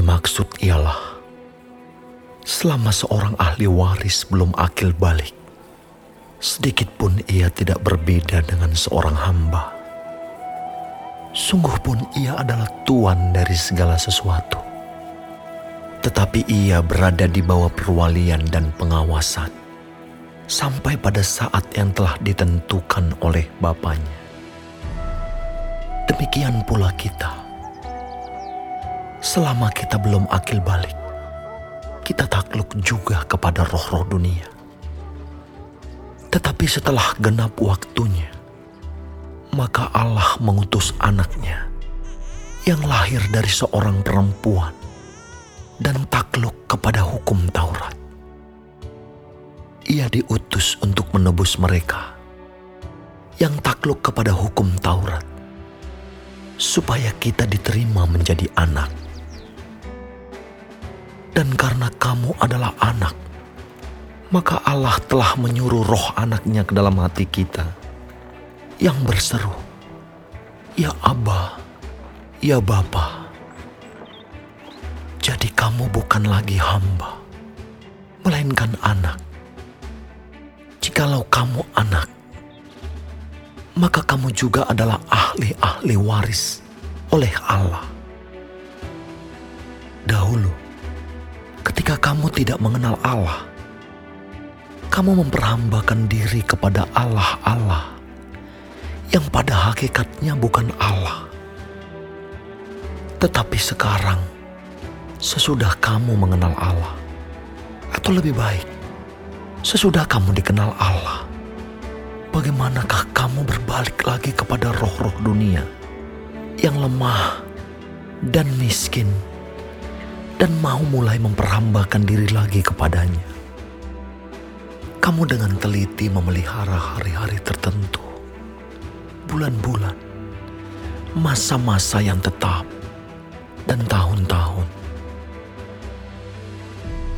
dimaksud ialah selama seorang ahli waris belum akil balik, sedikit pun ia tidak berbeda dengan seorang hamba. Sungguh pun ia adalah tuan dari segala sesuatu. Tetapi ia berada di bawah perwalian dan pengawasan sampai pada saat yang telah ditentukan oleh Bapaknya. Demikian pula kita selama kita belum akil balik, kita takluk juga kepada roh-roh dunia. Tetapi setelah genap waktunya, maka Allah mengutus anaknya yang lahir dari seorang perempuan dan takluk kepada hukum Taurat. Ia diutus untuk menebus mereka yang takluk kepada hukum Taurat, supaya kita diterima menjadi anak dan karena kamu adalah anak, maka Allah telah menyuruh roh anaknya ke dalam hati kita yang berseru, Ya Abba, Ya Bapa. Jadi kamu bukan lagi hamba, melainkan anak. Jikalau kamu anak, maka kamu juga adalah ahli-ahli waris oleh Allah. Dahulu, kamu tidak mengenal Allah, kamu memperhambakan diri kepada Allah-Allah yang pada hakikatnya bukan Allah. Tetapi sekarang, sesudah kamu mengenal Allah, atau lebih baik, sesudah kamu dikenal Allah, bagaimanakah kamu berbalik lagi kepada roh-roh dunia yang lemah dan miskin? Dan mau mulai memperhambakan diri lagi kepadanya. Kamu dengan teliti memelihara hari-hari tertentu, bulan-bulan, masa-masa yang tetap, dan tahun-tahun.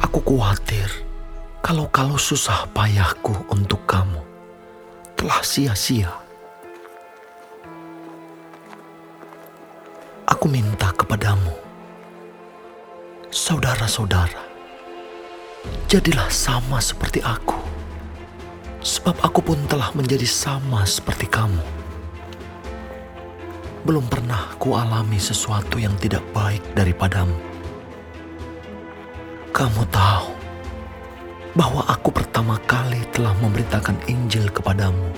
Aku khawatir kalau-kalau susah payahku untuk kamu telah sia-sia. Aku minta Saudara-saudara, jadilah sama seperti aku, sebab aku pun telah menjadi sama seperti kamu. Belum pernah kualami sesuatu yang tidak baik daripadamu. Kamu tahu bahwa aku pertama kali telah memberitakan Injil kepadamu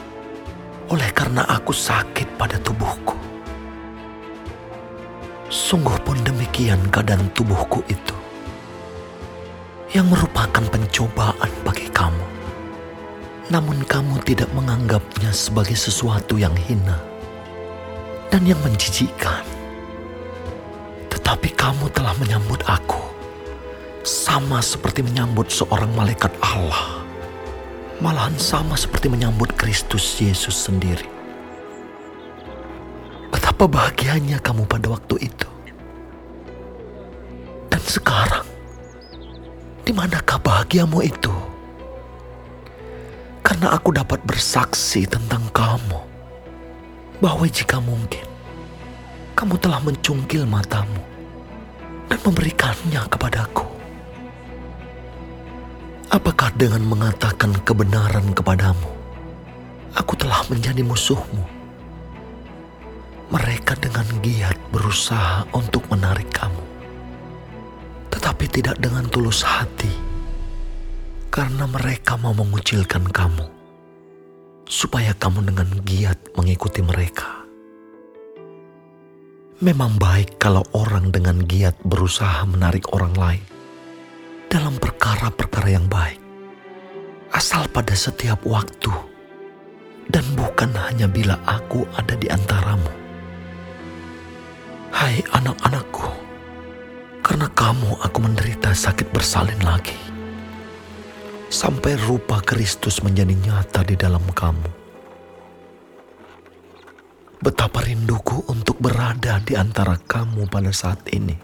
oleh karena aku sakit pada tubuhku. Sungguh pun demikian keadaan tubuhku itu, yang merupakan pencobaan bagi kamu. Namun kamu tidak menganggapnya sebagai sesuatu yang hina dan yang menjijikkan. Tetapi kamu telah menyambut aku sama seperti menyambut seorang malaikat Allah. Malahan sama seperti menyambut Kristus Yesus sendiri. Betapa bahagianya kamu pada waktu itu. Dan sekarang, di manakah bahagiamu itu? Karena aku dapat bersaksi tentang kamu, bahwa jika mungkin, kamu telah mencungkil matamu dan memberikannya kepadaku. Apakah dengan mengatakan kebenaran kepadamu, aku telah menjadi musuhmu? Mereka dengan giat berusaha untuk menarik kamu, tetapi tidak dengan tulus hati, karena mereka mau mengucilkan kamu, supaya kamu dengan giat mengikuti mereka. Memang baik kalau orang dengan giat berusaha menarik orang lain. Dalam perkara-perkara yang baik, asal pada setiap waktu, dan bukan hanya bila aku ada di antaramu Hai anak-anakku, karena kamu aku menderita sakit bersalin lagi. Sampai rupa Kristus menjadi nyata di dalam kamu. Betapa rinduku untuk berada di antara kamu pada saat ini.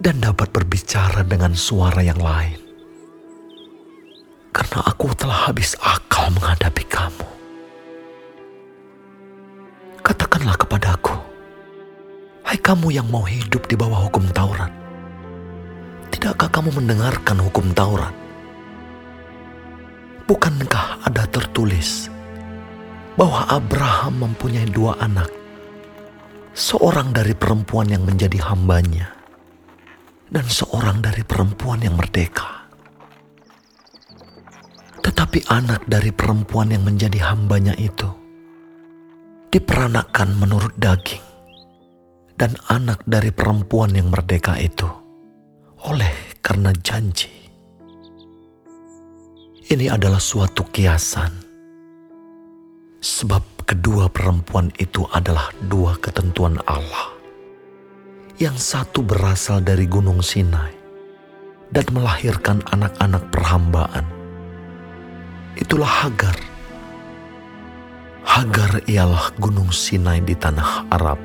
Dan dapat berbicara dengan suara yang lain. Karena aku telah habis akal menghadapi kamu. Kamu yang mau hidup di bawah hukum Taurat, tidakkah kamu mendengarkan hukum Taurat? Bukankah ada tertulis bahwa Abraham mempunyai dua anak, seorang dari perempuan yang menjadi hambanya, dan seorang dari perempuan yang merdeka. Tetapi anak dari perempuan yang menjadi hambanya itu diperanakan menurut daging, dan anak dari perempuan yang merdeka itu oleh karena janji. Ini adalah suatu kiasan, sebab kedua perempuan itu adalah dua ketentuan Allah. Yang satu berasal dari Gunung Sinai dan melahirkan anak-anak perhambaan. Itulah Hagar. Hagar ialah Gunung Sinai di tanah Arab,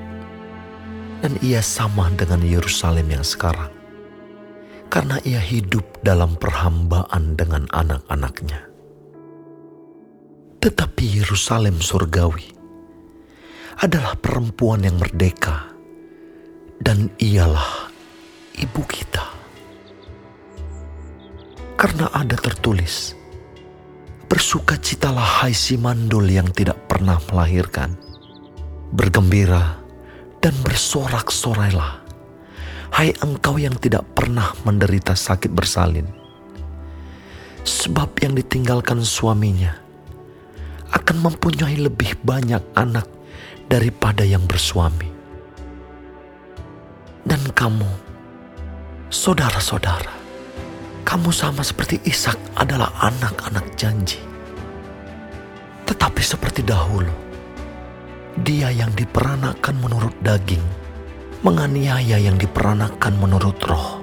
dan ia sama dengan Yerusalem yang sekarang karena ia hidup dalam perhambaan dengan anak-anaknya. Tetapi Yerusalem surgawi adalah perempuan yang merdeka, dan ialah ibu kita. Karena ada tertulis, Bersukacitalah hai si mandul yang tidak pernah melahirkan. Bergembira dan bersorak-sorailah Hai engkau yang tidak pernah menderita sakit bersalin. Sebab yang ditinggalkan suaminya akan mempunyai lebih banyak anak daripada yang bersuami. Dan kamu, saudara-saudara, kamu sama seperti Ishak adalah anak-anak janji. Tetapi seperti dahulu, dia yang diperanakan menurut daging menganiaya yang diperanakan menurut roh.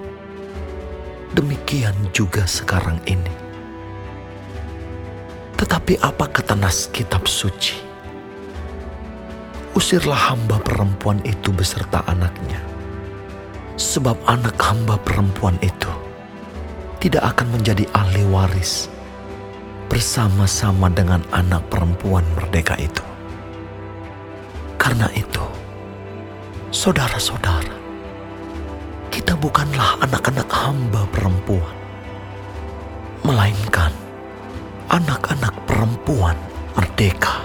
Demikian juga sekarang ini. Tetapi apa kata nas kitab suci? Usirlah hamba perempuan itu beserta anaknya. Sebab anak hamba perempuan itu tidak akan menjadi ahli waris bersama-sama dengan anak perempuan merdeka itu. Karena itu, Saudara-saudara, kita bukanlah anak-anak hamba perempuan, melainkan anak-anak perempuan merdeka.